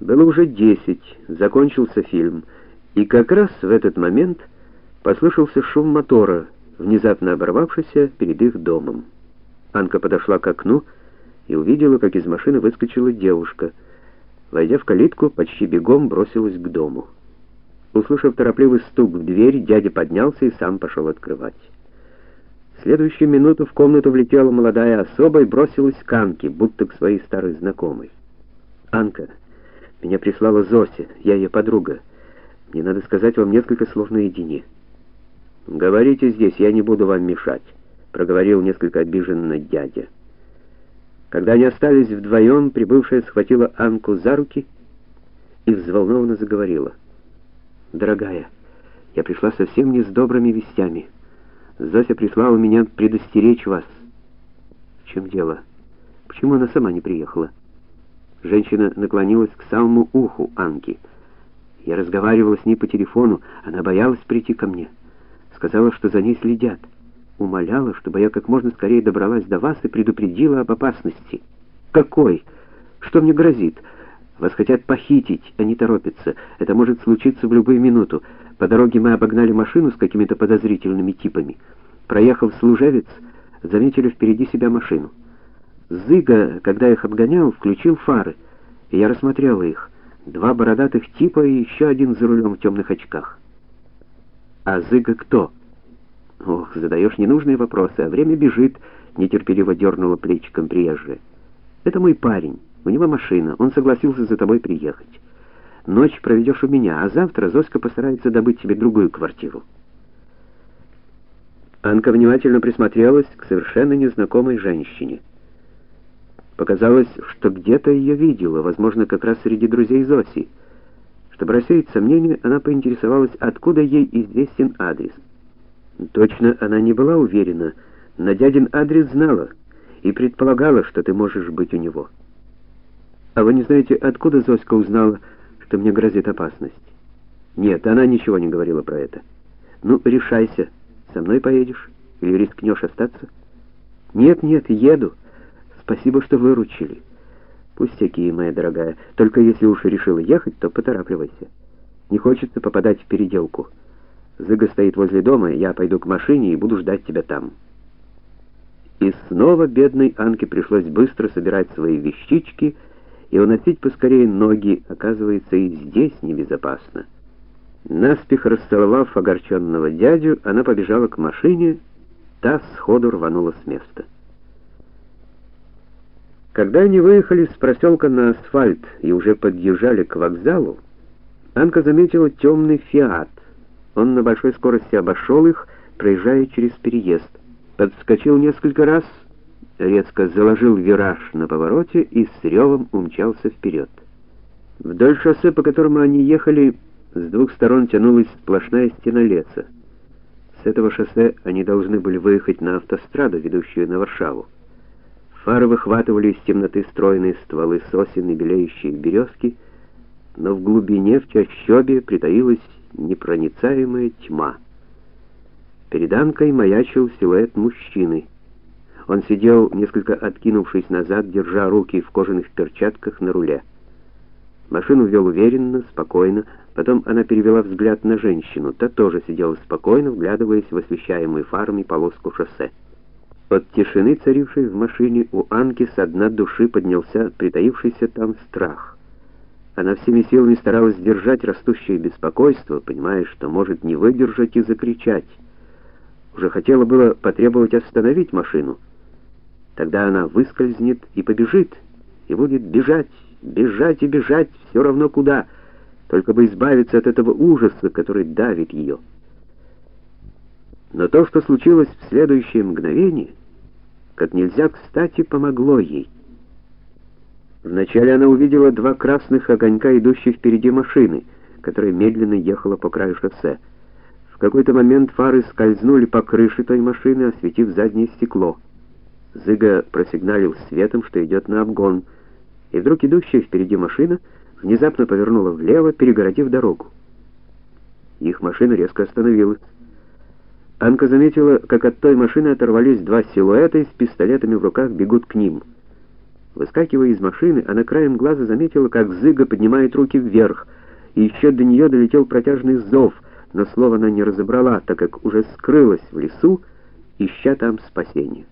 Было уже десять, закончился фильм, и как раз в этот момент послышался шум мотора, внезапно оборвавшийся перед их домом. Анка подошла к окну и увидела, как из машины выскочила девушка. Войдя в калитку, почти бегом бросилась к дому. Услышав торопливый стук в дверь, дядя поднялся и сам пошел открывать. В следующую минуту в комнату влетела молодая особа и бросилась к Анке, будто к своей старой знакомой. «Анка, меня прислала Зося, я ее подруга. Мне надо сказать вам несколько слов наедине». «Говорите здесь, я не буду вам мешать», — проговорил несколько обиженно дядя. Когда они остались вдвоем, прибывшая схватила Анку за руки и взволнованно заговорила. «Дорогая, я пришла совсем не с добрыми вестями. Зося прислала меня предостеречь вас». «В чем дело? Почему она сама не приехала?» Женщина наклонилась к самому уху Анки. Я разговаривала с ней по телефону, она боялась прийти ко мне. Сказала, что за ней следят. Умоляла, чтобы я как можно скорее добралась до вас и предупредила об опасности. Какой? Что мне грозит? Вас хотят похитить, они торопятся. Это может случиться в любую минуту. По дороге мы обогнали машину с какими-то подозрительными типами. Проехав служевец, заметили впереди себя машину. Зыга, когда их обгонял, включил фары, и я рассмотрела их. Два бородатых типа и еще один за рулем в темных очках. А Зыга кто? Ох, задаешь ненужные вопросы, а время бежит, нетерпеливо дернула плечиком приезжая. Это мой парень, у него машина, он согласился за тобой приехать. Ночь проведешь у меня, а завтра Зоська постарается добыть тебе другую квартиру. Анка внимательно присмотрелась к совершенно незнакомой женщине. Показалось, что где-то ее видела, возможно, как раз среди друзей Зоси. Чтобы рассеять сомнения, она поинтересовалась, откуда ей известен адрес. Точно она не была уверена, но дядин адрес знала и предполагала, что ты можешь быть у него. А вы не знаете, откуда Зоська узнала, что мне грозит опасность? Нет, она ничего не говорила про это. Ну, решайся, со мной поедешь или рискнешь остаться? Нет, нет, еду. Спасибо, что выручили. Пустяки, моя дорогая. Только если уж решила ехать, то поторапливайся. Не хочется попадать в переделку. Зыга стоит возле дома, я пойду к машине и буду ждать тебя там. И снова бедной Анке пришлось быстро собирать свои вещички и уносить поскорее ноги, оказывается, и здесь небезопасно. Наспех расцеловав огорченного дядю, она побежала к машине, та сходу рванула с места. Когда они выехали с проселка на асфальт и уже подъезжали к вокзалу, Анка заметила темный «Фиат». Он на большой скорости обошел их, проезжая через переезд. Подскочил несколько раз, резко заложил вираж на повороте и с ревом умчался вперед. Вдоль шоссе, по которому они ехали, с двух сторон тянулась сплошная стена леса. С этого шоссе они должны были выехать на автостраду, ведущую на Варшаву. Фары выхватывали из темноты стройные стволы сосен и белеющие березки, но в глубине, в чащобе, притаилась непроницаемая тьма. Перед Анкой маячил силуэт мужчины. Он сидел, несколько откинувшись назад, держа руки в кожаных перчатках на руле. Машину вел уверенно, спокойно, потом она перевела взгляд на женщину. Та тоже сидела спокойно, вглядываясь в освещаемую фарами полоску шоссе. От тишины, царившей в машине, у Анки со дна души поднялся притаившийся там страх. Она всеми силами старалась сдержать растущее беспокойство, понимая, что может не выдержать и закричать. Уже хотела было потребовать остановить машину. Тогда она выскользнет и побежит, и будет бежать, бежать и бежать, все равно куда, только бы избавиться от этого ужаса, который давит ее. Но то, что случилось в следующее мгновение, как нельзя кстати помогло ей. Вначале она увидела два красных огонька, идущих впереди машины, которая медленно ехала по краю шоссе. В какой-то момент фары скользнули по крыше той машины, осветив заднее стекло. Зыга просигналил светом, что идет на обгон, и вдруг идущая впереди машина внезапно повернула влево, перегородив дорогу. Их машина резко остановилась. Анка заметила, как от той машины оторвались два силуэта и с пистолетами в руках бегут к ним. Выскакивая из машины, она краем глаза заметила, как Зыга поднимает руки вверх, и еще до нее долетел протяжный зов, но слова она не разобрала, так как уже скрылась в лесу, ища там спасения.